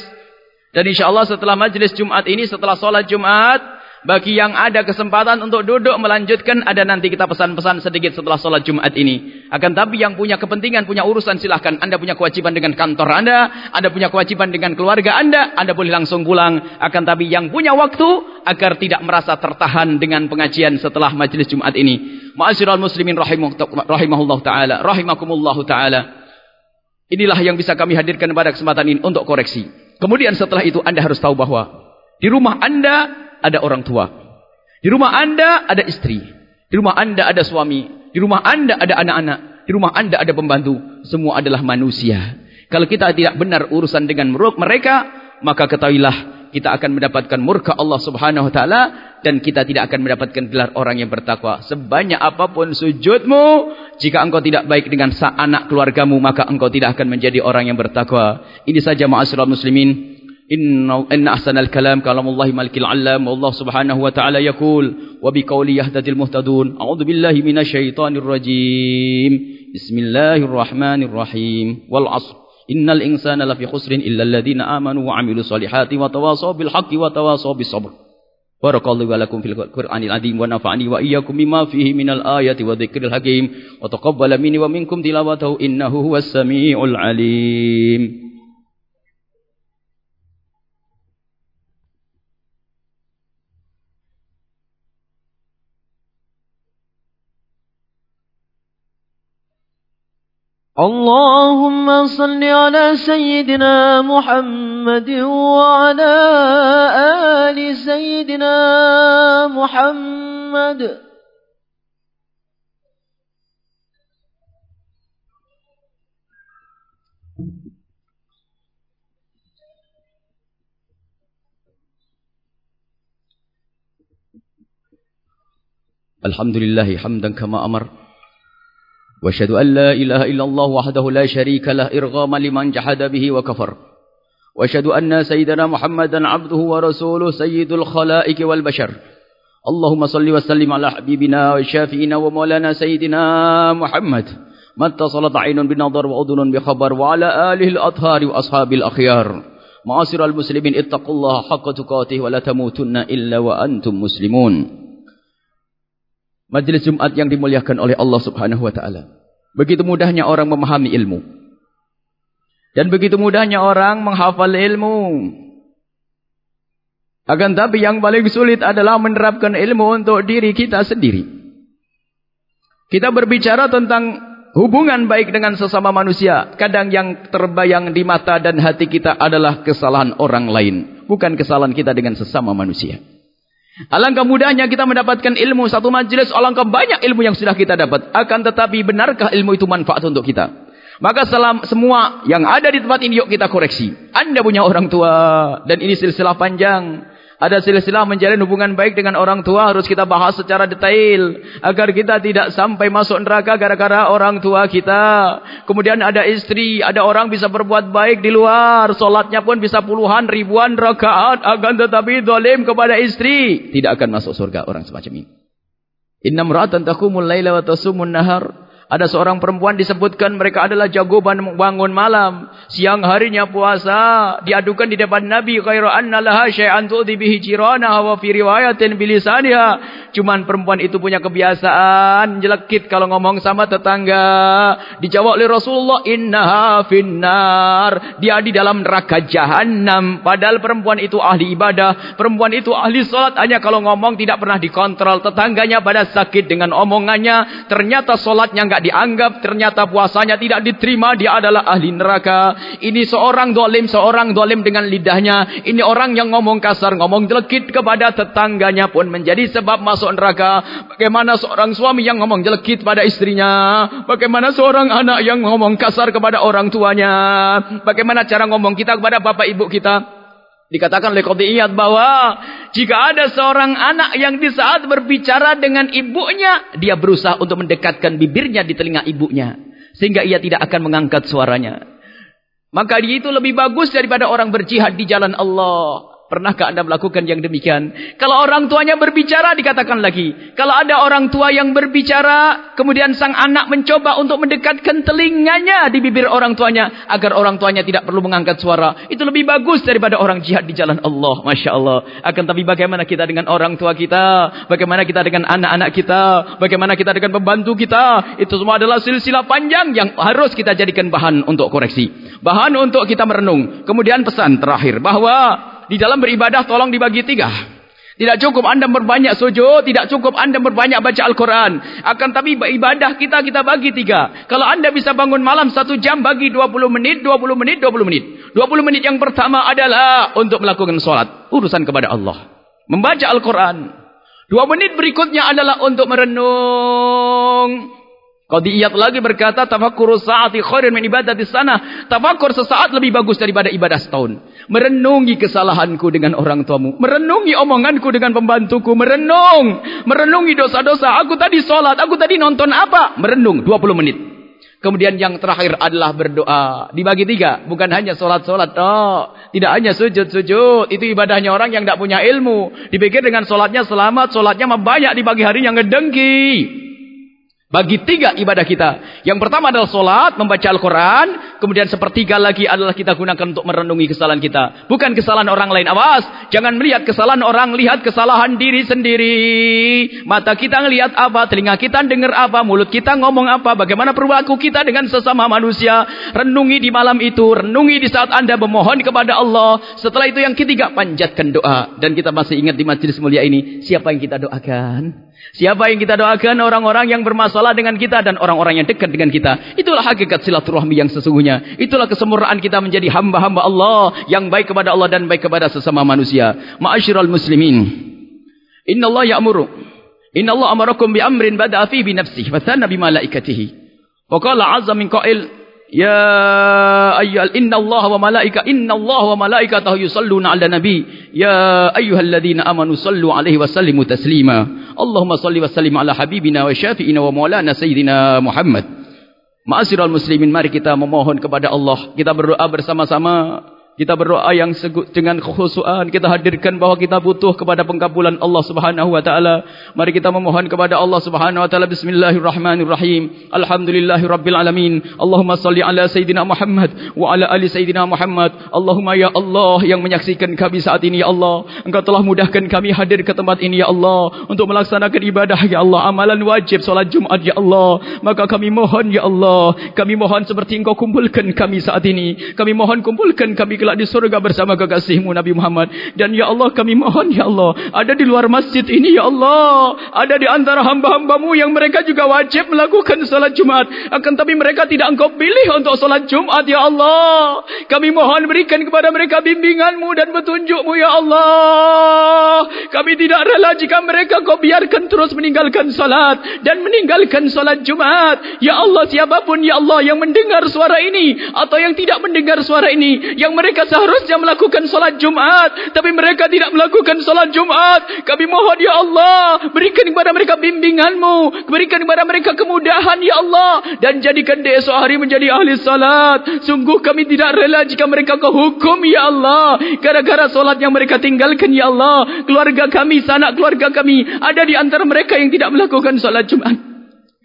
Dan insya Allah setelah majlis Jumat ini, setelah sholat Jumat, bagi yang ada kesempatan untuk duduk melanjutkan ada nanti kita pesan-pesan sedikit setelah sholat Jumat ini. Akan tapi yang punya kepentingan, punya urusan silahkan. Anda punya kewajiban dengan kantor Anda. Anda punya kewajiban dengan keluarga Anda. Anda boleh langsung pulang. Akan tapi yang punya waktu agar tidak merasa tertahan dengan pengajian setelah majlis Jumat ini. Ma'asyiral muslimin rahimahullah ta'ala. Rahimakumullah ta'ala. Inilah yang bisa kami hadirkan pada kesempatan ini untuk koreksi. Kemudian setelah itu anda harus tahu bahwa di rumah anda ada orang tua. Di rumah anda ada istri. Di rumah anda ada suami. Di rumah anda ada anak-anak. Di rumah anda ada pembantu. Semua adalah manusia. Kalau kita tidak benar urusan dengan mereka, maka ketahuilah kita akan mendapatkan murka Allah subhanahu wa ta'ala dan kita tidak akan mendapatkan gelar orang yang bertakwa. Sebanyak apapun sujudmu, jika engkau tidak baik dengan anak keluargamu, maka engkau tidak akan menjadi orang yang bertakwa. Ini saja ma'asyiral muslimin. إن, إن أحسن الكلام كلام الله ملك العلام والله سبحانه وتعالى يقول وبقوله يهتدي المهتدون أعوذ بالله من الشيطان الرجيم. بسم الله الرحمن الرحيم. والعصر. إن الإنسان لفي خسر إلا الذين آمنوا وعملوا الصالحات وتواصوا بالحق وتواصوا بالصبر. بارك الله ولكم في القرآن العظيم ونفعني وإياكم بما فيه من الآية وذكر الحكيم. وتقبل مني ومنكم تلاوته إنه هو السميع العليم. اللهم صل على سيدنا محمد وعلى آل سيدنا محمد. الحمد لله حمدا كما أمر. وأشهد أن لا إله إلا الله وحده لا شريك له إرغاما لمن جحد به وكفر. وأشهد أن سيدنا محمدا عبده ورسوله سيد الخلائق والبشر. اللهم صل وسلم على حبيبنا وشافئنا ومولانا سيدنا محمد. ما اتصلت عين بنظر وأذن بخبر وعلى آله الأطهار وأصحاب الأخيار. معاصر المسلمين اتقوا الله حق تقاته ولا تموتن إلا وأنتم مسلمون. Majlis Jumat yang dimuliakan oleh Allah Subhanahu wa taala. Begitu mudahnya orang memahami ilmu. Dan begitu mudahnya orang menghafal ilmu. Akan tapi yang paling sulit adalah menerapkan ilmu untuk diri kita sendiri. Kita berbicara tentang hubungan baik dengan sesama manusia. Kadang yang terbayang di mata dan hati kita adalah kesalahan orang lain. Bukan kesalahan kita dengan sesama manusia. Alangkah mudahnya kita mendapatkan ilmu satu majlis, alangkah banyak ilmu yang sudah kita dapat. Akan tetapi benarkah ilmu itu manfaat untuk kita? Maka salam semua yang ada di tempat ini yuk kita koreksi. Anda punya orang tua dan ini silsilah panjang. Ada silsilah menjalin hubungan baik dengan orang tua harus kita bahas secara detail agar kita tidak sampai masuk neraka gara-gara orang tua kita. Kemudian ada istri, ada orang bisa berbuat baik di luar, solatnya pun bisa puluhan ribuan rakaat akan tetapi zalim kepada istri, tidak akan masuk surga orang semacam ini. Inna mra'atan taqumul laila wa tasumun nahar. Ada seorang perempuan disebutkan mereka adalah jago bangun malam. Siang harinya puasa. Diadukan di depan Nabi. Khairu anna laha syai'an tu'ti bihi jirana wa fi riwayatin bilisaniha. Cuman perempuan itu punya kebiasaan. Jelekit kalau ngomong sama tetangga. Dijawab oleh Rasulullah. Innaha finnar. Dia di dalam neraka jahannam. Padahal perempuan itu ahli ibadah. Perempuan itu ahli solat. Hanya kalau ngomong tidak pernah dikontrol. Tetangganya pada sakit dengan omongannya. Ternyata solatnya enggak dianggap ternyata puasanya tidak diterima dia adalah ahli neraka. Ini seorang dolim seorang dolim dengan lidahnya. Ini orang yang ngomong kasar ngomong jelekit kepada tetangganya pun menjadi sebab masuk neraka. Bagaimana seorang suami yang ngomong jelekit pada istrinya? Bagaimana seorang anak yang ngomong kasar kepada orang tuanya? Bagaimana cara ngomong kita kepada bapak ibu kita Dikatakan oleh Qadiyat bahwa jika ada seorang anak yang di saat berbicara dengan ibunya, dia berusaha untuk mendekatkan bibirnya di telinga ibunya. Sehingga ia tidak akan mengangkat suaranya. Maka dia itu lebih bagus daripada orang berjihad di jalan Allah. Pernahkah anda melakukan yang demikian? Kalau orang tuanya berbicara, dikatakan lagi. Kalau ada orang tua yang berbicara, kemudian sang anak mencoba untuk mendekatkan telinganya di bibir orang tuanya, agar orang tuanya tidak perlu mengangkat suara. Itu lebih bagus daripada orang jihad di jalan Allah. Masya Allah. Akan tapi bagaimana kita dengan orang tua kita? Bagaimana kita dengan anak-anak kita? Bagaimana kita dengan pembantu kita? Itu semua adalah silsilah panjang yang harus kita jadikan bahan untuk koreksi. Bahan untuk kita merenung. Kemudian pesan terakhir, bahawa di dalam beribadah tolong dibagi tiga. Tidak cukup anda berbanyak sujud, tidak cukup anda berbanyak baca Al-Quran. Akan tapi ibadah kita kita bagi tiga. Kalau anda bisa bangun malam satu jam bagi 20 menit, 20 menit, 20 menit. 20 menit yang pertama adalah untuk melakukan solat. Urusan kepada Allah. Membaca Al-Quran. Dua menit berikutnya adalah untuk merenung. Qadiyat lagi berkata tafakkur saati khairin min ibadati sana. Tafakkur sesaat lebih bagus daripada ibadah setahun. Merenungi kesalahanku dengan orang tuamu, merenungi omonganku dengan pembantuku, merenung, merenungi dosa-dosa. Aku tadi solat, aku tadi nonton apa? Merenung 20 menit. Kemudian yang terakhir adalah berdoa. Dibagi tiga. Bukan hanya solat-solat. Oh, tidak hanya sujud-sujud. Itu ibadahnya orang yang tidak punya ilmu. Dipikir dengan solatnya selamat. Solatnya banyak di pagi hari yang ngedengki. Bagi tiga ibadah kita. Yang pertama adalah solat, membaca Al-Quran. Kemudian sepertiga lagi adalah kita gunakan untuk merenungi kesalahan kita. Bukan kesalahan orang lain. Awas, jangan melihat kesalahan orang, lihat kesalahan diri sendiri. Mata kita melihat apa, telinga kita dengar apa, mulut kita ngomong apa, bagaimana perilaku kita dengan sesama manusia. Renungi di malam itu, renungi di saat anda memohon kepada Allah. Setelah itu yang ketiga, panjatkan doa. Dan kita masih ingat di majlis mulia ini, siapa yang kita doakan? Siapa yang kita doakan? Orang-orang yang bermasalah dengan kita dan orang-orang yang dekat dengan kita. Itulah hakikat silaturahmi yang sesungguhnya. Itulah kesempurnaan kita menjadi hamba-hamba Allah yang baik kepada Allah dan baik kepada sesama manusia. Ma'asyiral muslimin. Inna Allah ya'muru. Inna Allah amarakum bi amrin bada'a fi bi nafsihi wa thanna bi malaikatihi. Wa qala 'azza min qa'il Ya ayyuhal inna Allah wa malaika inna Allah wa malaikatahu yusalluna 'alan nabi. Ya ayyuhalladzina amanu sallu 'alaihi wa sallimu taslima. Allahumma salli wa sallim ala habibina wa syafi'ina wa maulana sayyidina Muhammad. Ma'asyiral muslimin mari kita memohon kepada Allah. Kita berdoa bersama-sama kita berdoa yang dengan kekhusuan kita hadirkan bahawa kita butuh kepada pengkabulan Allah Subhanahu wa taala. Mari kita memohon kepada Allah Subhanahu wa taala bismillahirrahmanirrahim. Alhamdulillahirabbil alamin. Allahumma salli ala sayidina Muhammad wa ala ali sayidina Muhammad. Allahumma ya Allah yang menyaksikan kami saat ini ya Allah, Engkau telah mudahkan kami hadir ke tempat ini ya Allah untuk melaksanakan ibadah ya Allah, amalan wajib salat Jumat ya Allah. Maka kami mohon ya Allah, kami mohon seperti Engkau kumpulkan kami saat ini. Kami mohon kumpulkan kami kelak di surga bersama kekasihmu Nabi Muhammad. Dan ya Allah kami mohon ya Allah. Ada di luar masjid ini ya Allah. Ada di antara hamba-hambamu yang mereka juga wajib melakukan salat Jumat. Akan tapi mereka tidak engkau pilih untuk salat Jumat ya Allah. Kami mohon berikan kepada mereka bimbinganmu dan petunjukmu ya Allah. Kami tidak rela jika mereka kau biarkan terus meninggalkan salat. Dan meninggalkan salat Jumat. Ya Allah siapapun ya Allah yang mendengar suara ini. Atau yang tidak mendengar suara ini. Yang mereka seharusnya melakukan solat Jumat. Tapi mereka tidak melakukan solat Jumat. Kami mohon Ya Allah. Berikan kepada mereka bimbinganmu. Berikan kepada mereka kemudahan Ya Allah. Dan jadikan esok hari menjadi ahli salat. Sungguh kami tidak rela jika mereka kau hukum Ya Allah. Gara-gara solat yang mereka tinggalkan Ya Allah. Keluarga kami, sanak keluarga kami. Ada di antara mereka yang tidak melakukan solat Jumat.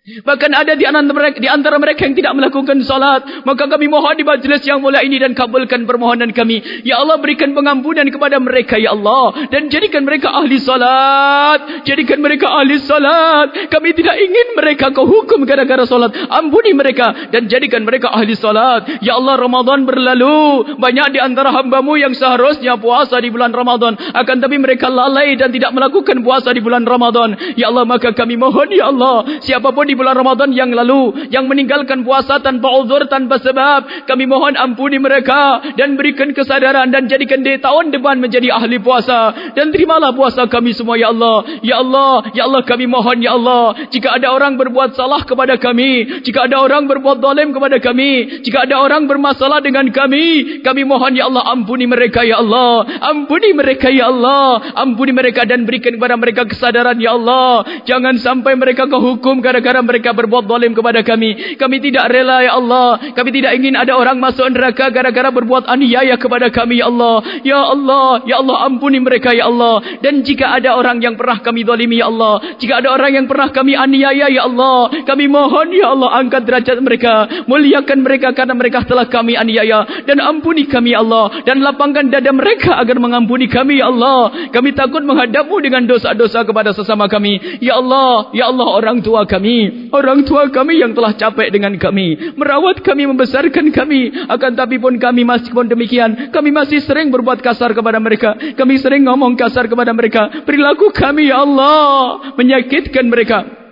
Bahkan ada di antara mereka, di antara mereka yang tidak melakukan salat. Maka kami mohon di majlis yang mulia ini dan kabulkan permohonan kami. Ya Allah berikan pengampunan kepada mereka ya Allah. Dan jadikan mereka ahli salat. Jadikan mereka ahli salat. Kami tidak ingin mereka kau hukum gara-gara salat. Ampuni mereka. Dan jadikan mereka ahli salat. Ya Allah Ramadan berlalu. Banyak di antara hambamu yang seharusnya puasa di bulan Ramadan. Akan tapi mereka lalai dan tidak melakukan puasa di bulan Ramadan. Ya Allah maka kami mohon ya Allah. Siapapun di bulan Ramadan yang lalu yang meninggalkan puasa tanpa uzur tanpa sebab kami mohon ampuni mereka dan berikan kesadaran dan jadikan dia tahun depan menjadi ahli puasa. Dan terimalah puasa kami semua ya Allah. Ya Allah ya Allah kami mohon ya Allah jika ada orang berbuat salah kepada kami jika ada orang berbuat zalim kepada kami jika ada orang bermasalah dengan kami kami mohon ya Allah ampuni mereka ya Allah. Ampuni mereka ya Allah. Ampuni mereka dan berikan kepada mereka kesadaran ya Allah. Jangan sampai mereka kehukum gara-gara mereka berbuat zalim kepada kami. Kami tidak rela ya Allah. Kami tidak ingin ada orang masuk neraka gara-gara berbuat aniaya kepada kami ya Allah. Ya Allah, ya Allah ampuni mereka ya Allah. Dan jika ada orang yang pernah kami zalimi ya Allah, jika ada orang yang pernah kami aniaya ya Allah, kami mohon ya Allah angkat derajat mereka, muliakan mereka karena mereka telah kami aniaya dan ampuni kami ya Allah dan lapangkan dada mereka agar mengampuni kami ya Allah. Kami takut menghadapmu dengan dosa-dosa kepada sesama kami. Ya Allah, ya Allah orang tua kami, orang tua kami yang telah capek dengan kami, merawat kami, membesarkan kami. Akan tapi pun kami masih pun demikian, kami masih sering berbuat kasar kepada mereka. Kami sering ngomong kasar kepada mereka. Perilaku kami, ya Allah, menyakitkan mereka.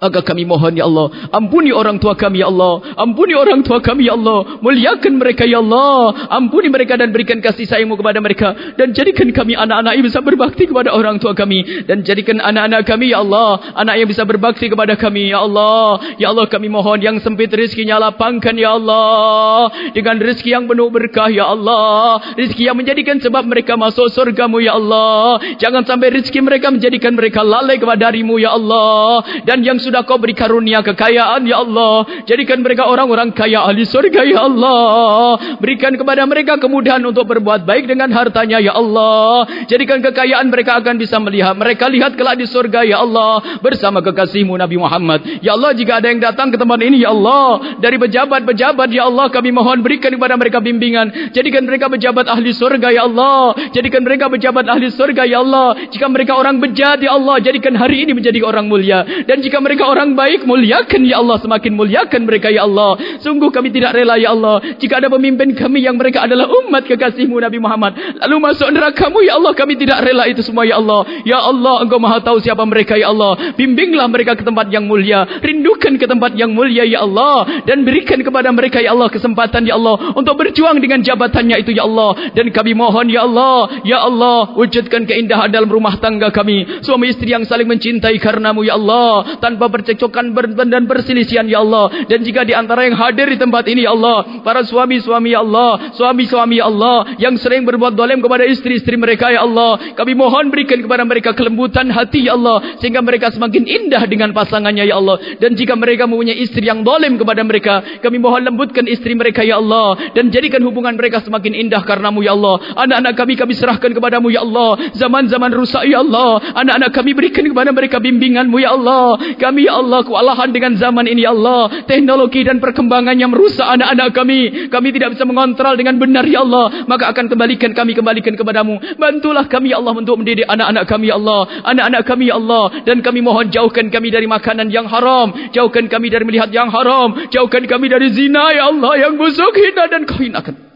Agar kami mohon ya Allah. Ampuni orang tua kami ya Allah. Ampuni orang tua kami ya Allah. Muliakan mereka ya Allah. Ampuni mereka dan berikan kasih sayangmu kepada mereka. Dan jadikan kami anak-anak yang bisa berbakti kepada orang tua kami. Dan jadikan anak-anak kami ya Allah Anak yang bisa berbakti kepada kami ya Allah. Ya Allah kami mohon yang sempit rezekinya lapangkan ya Allah. Dengan rezeki yang penuh berkah ya Allah. Rezeki yang menjadikan sebab mereka masuk surgamu ya Allah. Jangan sampai rezeki mereka menjadikan mereka lalai kepada darimu ya Allah. Dan yang sudah kau beri karunia kekayaan ya Allah. Jadikan mereka orang-orang kaya ahli surga ya Allah. Berikan kepada mereka kemudahan untuk berbuat baik dengan hartanya ya Allah. Jadikan kekayaan mereka akan bisa melihat. Mereka lihat kelak di surga ya Allah. Bersama kekasihmu Nabi Muhammad. Ya Allah jika ada yang datang ke tempat ini ya Allah. Dari pejabat-pejabat ya Allah kami mohon berikan kepada mereka bimbingan. Jadikan mereka pejabat ahli surga ya Allah. Jadikan mereka pejabat ahli surga ya Allah. Jika mereka orang bejat ya Allah jadikan hari ini menjadi orang mulia. Dan jika mereka mereka orang baik muliakan ya Allah. Semakin muliakan mereka ya Allah. Sungguh kami tidak rela ya Allah. Jika ada pemimpin kami yang mereka adalah umat kekasihmu Nabi Muhammad lalu masuk nerakamu ya Allah kami tidak rela itu semua ya Allah. Ya Allah engkau maha tahu siapa mereka ya Allah. Bimbinglah mereka ke tempat yang mulia. Rindukan ke tempat yang mulia ya Allah. Dan berikan kepada mereka ya Allah kesempatan ya Allah untuk berjuang dengan jabatannya itu ya Allah. Dan kami mohon ya Allah ya Allah wujudkan keindahan dalam rumah tangga kami. Suami istri yang saling mencintai karenamu ya Allah. Tanpa percekcokan dan perselisihan ya Allah. Dan jika di antara yang hadir di tempat ini ya Allah para suami-suami ya Allah suami-suami ya Allah yang sering berbuat zalim kepada istri-istri mereka ya Allah kami mohon berikan kepada mereka kelembutan hati ya Allah sehingga mereka semakin indah dengan pasangannya ya Allah. Dan jika mereka mempunyai istri yang zalim kepada mereka kami mohon lembutkan istri mereka ya Allah dan jadikan hubungan mereka semakin indah karenamu ya Allah. Anak-anak kami kami serahkan kepadamu ya Allah. Zaman-zaman rusak ya Allah. Anak-anak kami berikan kepada mereka bimbinganmu ya Allah. Kami kami ya Allah kewalahan dengan zaman ini ya Allah. Teknologi dan perkembangan yang merusak anak-anak kami. Kami tidak bisa mengontrol dengan benar ya Allah. Maka akan kembalikan kami kembalikan kepadamu. Bantulah kami ya Allah untuk mendidik anak-anak kami ya Allah. Anak-anak kami ya Allah. Dan kami mohon jauhkan kami dari makanan yang haram. Jauhkan kami dari melihat yang haram. Jauhkan kami dari zina ya Allah yang busuk hina dan kehinakan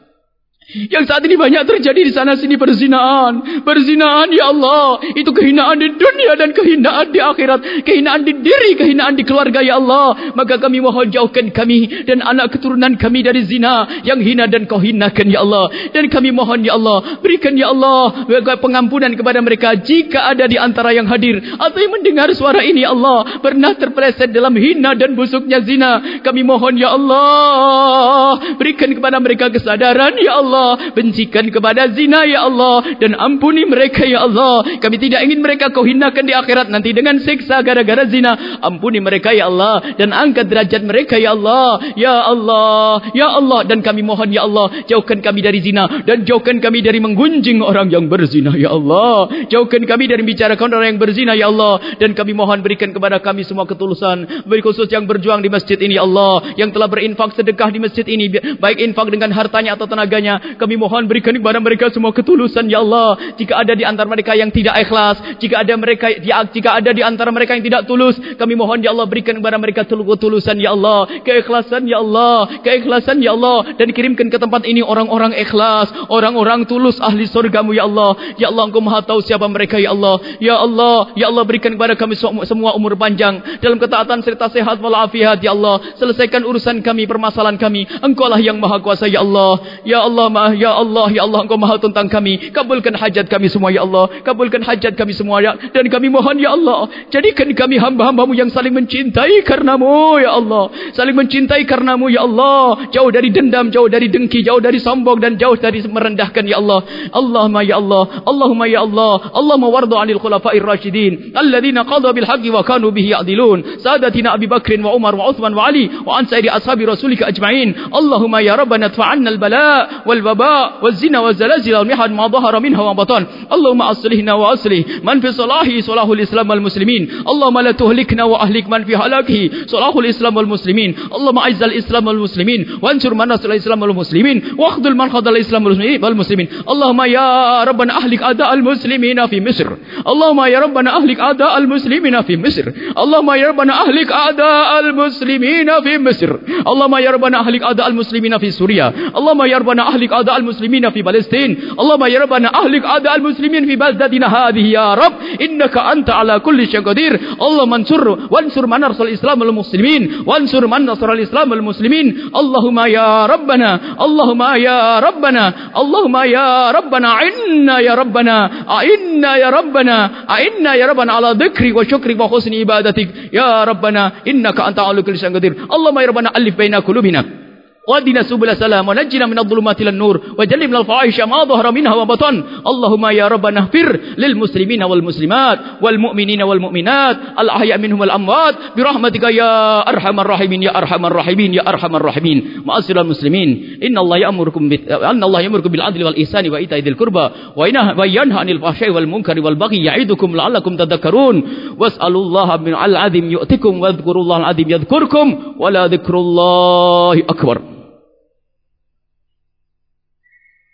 yang saat ini banyak terjadi di sana sini perzinaan. Perzinaan ya Allah. Itu kehinaan di dunia dan kehinaan di akhirat. Kehinaan di diri, kehinaan di keluarga ya Allah. Maka kami mohon jauhkan kami dan anak keturunan kami dari zina. Yang hina dan kau hinakan ya Allah. Dan kami mohon ya Allah. Berikan ya Allah pengampunan kepada mereka. Jika ada di antara yang hadir. Atau yang mendengar suara ini ya Allah. Pernah terpeleset dalam hina dan busuknya zina. Kami mohon ya Allah. Berikan kepada mereka kesadaran ya Allah. Allah. Bencikan kepada zina ya Allah. Dan ampuni mereka ya Allah. Kami tidak ingin mereka kau hinakan di akhirat nanti dengan seksa gara-gara zina. Ampuni mereka ya Allah. Dan angkat derajat mereka ya Allah. Ya Allah. Ya Allah. Dan kami mohon ya Allah. Jauhkan kami dari zina. Dan jauhkan kami dari menggunjing orang yang berzina ya Allah. Jauhkan kami dari bicarakan orang yang berzina ya Allah. Dan kami mohon berikan kepada kami semua ketulusan. Beri khusus yang berjuang di masjid ini ya Allah. Yang telah berinfak sedekah di masjid ini. Baik infak dengan hartanya atau tenaganya. Kami mohon berikan kepada mereka semua ketulusan ya Allah. Jika ada di antara mereka yang tidak ikhlas. Jika ada mereka jika ada di antara mereka yang tidak tulus. Kami mohon ya Allah berikan kepada mereka ketulusan ya Allah. Keikhlasan ya Allah. Keikhlasan ya Allah. Dan kirimkan ke tempat ini orang-orang ikhlas. Orang-orang tulus ahli surgamu ya Allah. Ya Allah engkau maha tahu siapa mereka ya Allah. Ya Allah. Ya Allah berikan kepada kami semua umur panjang. Dalam ketaatan serta sehat walafiat ya Allah. Selesaikan urusan kami, permasalahan kami. Engkau lah yang maha kuasa ya Allah. Ya Allah, ma ya Allah, ya Allah, engkau maha tentang kami. Kabulkan hajat kami semua ya Allah. Kabulkan hajat kami semua ya. Dan kami mohon ya Allah. Jadikan kami hamba-hambamu yang saling mencintai karenamu ya Allah. Saling mencintai karenamu ya Allah. Jauh dari dendam, jauh dari dengki, jauh dari sombong dan jauh dari merendahkan ya Allah. Allahumma ya Allah. Allahumma ya Allah. Allahumma wardu anil khulafa'ir rasyidin. Alladhina qadha bil haqqi wa kanu bihi ya'dilun. Sadatina Abi Bakrin wa Umar wa Uthman wa Ali. Wa an sayyidi ashabi rasulika ajma'in. Allahumma ya Rabbana tfa'anna al-bala wal-waba wal-zina wal-zalazil wal-mihad ma dhahara minha wa batan. Allahumma aslihna wa aslih man fi salahi salahul islam wal-muslimin. Allahumma la tuhlikna wa ahlik man fi halakihi salahul islam wal-muslimin. Allahumma a'izzal islam wal-muslimin wa ansur man nasral islam wal-muslimin wa akhdul man khadal islam wal-muslimin. Allahumma ya Rabbana ahlik ada al-muslimin fi Misr. Allahumma ya Rabbana ahlik ada al-muslimin fi Misr. Allahumma ya Rabbana ahlik ada al-muslimin fi Misr. Allahumma ya Rabbana ahlik ada al-muslimin fi Suria. Allahumma ya Rabbana ahlik ada al-muslimin fi Palestin. Allahumma ya Rabbana ahlik ada al-muslimin fi baldatina hadhihi ya Rabb. Innaka anta ala kulli syai'in qadir. Allah mansur wansur man arsal Islam wal muslimin wansur man nasara al-Islam wal muslimin. Allahumma ya Rabbana Allahumma ya Rabbana Allahumma ya Rabbana inna ya Rabbana inna ya Rabbana inna ya Rabbana ala dhikri wa syukri wa husni ibadatik ya Rabbana innaka anta ala kulli syai'in qadir. ودنا سبل السلام ونجنا من الظلمات إلى النور وجنبنا الفواحش ما ظهر منها وبطن اللهم يا ربنا اغفر للمسلمين والمسلمات والمؤمنين والمؤمنات الاحياء منهم والاموات برحمتك يا ارحم الراحمين يا ارحم الراحمين يا ارحم الراحمين معاشر المسلمين ان الله يامركم ان الله يامركم بالعدل والاحسان وايتاء ذي القربى وينهى عن الفحشاء والمنكر والبغي يعظكم لعلكم تذكرون واسالوا الله من العظيم يؤتكم واذكروا الله العظيم يذكركم ولا ذكر الله اكبر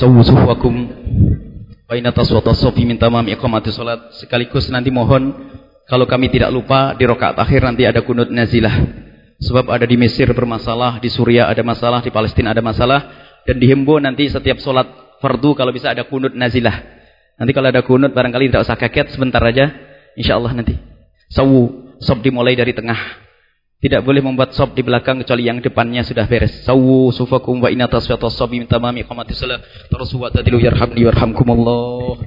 Sawu suhuakum wa inna taswata sofi iqamati salat. Sekaligus nanti mohon kalau kami tidak lupa di rakaat akhir nanti ada kunut nazilah. Sebab ada di Mesir bermasalah di Suria ada masalah di Palestina ada masalah. Dan dihimbau nanti setiap solat fardu kalau bisa ada kunut nazilah. Nanti kalau ada kunut barangkali tidak usah kaget sebentar aja. Insyaallah nanti. Sawu sob dimulai dari tengah tidak boleh membuat sob di belakang kecuali yang depannya sudah beres. Sawu sufakum wa inna tasfiyata sobi min tamami qamati salat. Terus wa tadilu yarhamni warhamkumullah.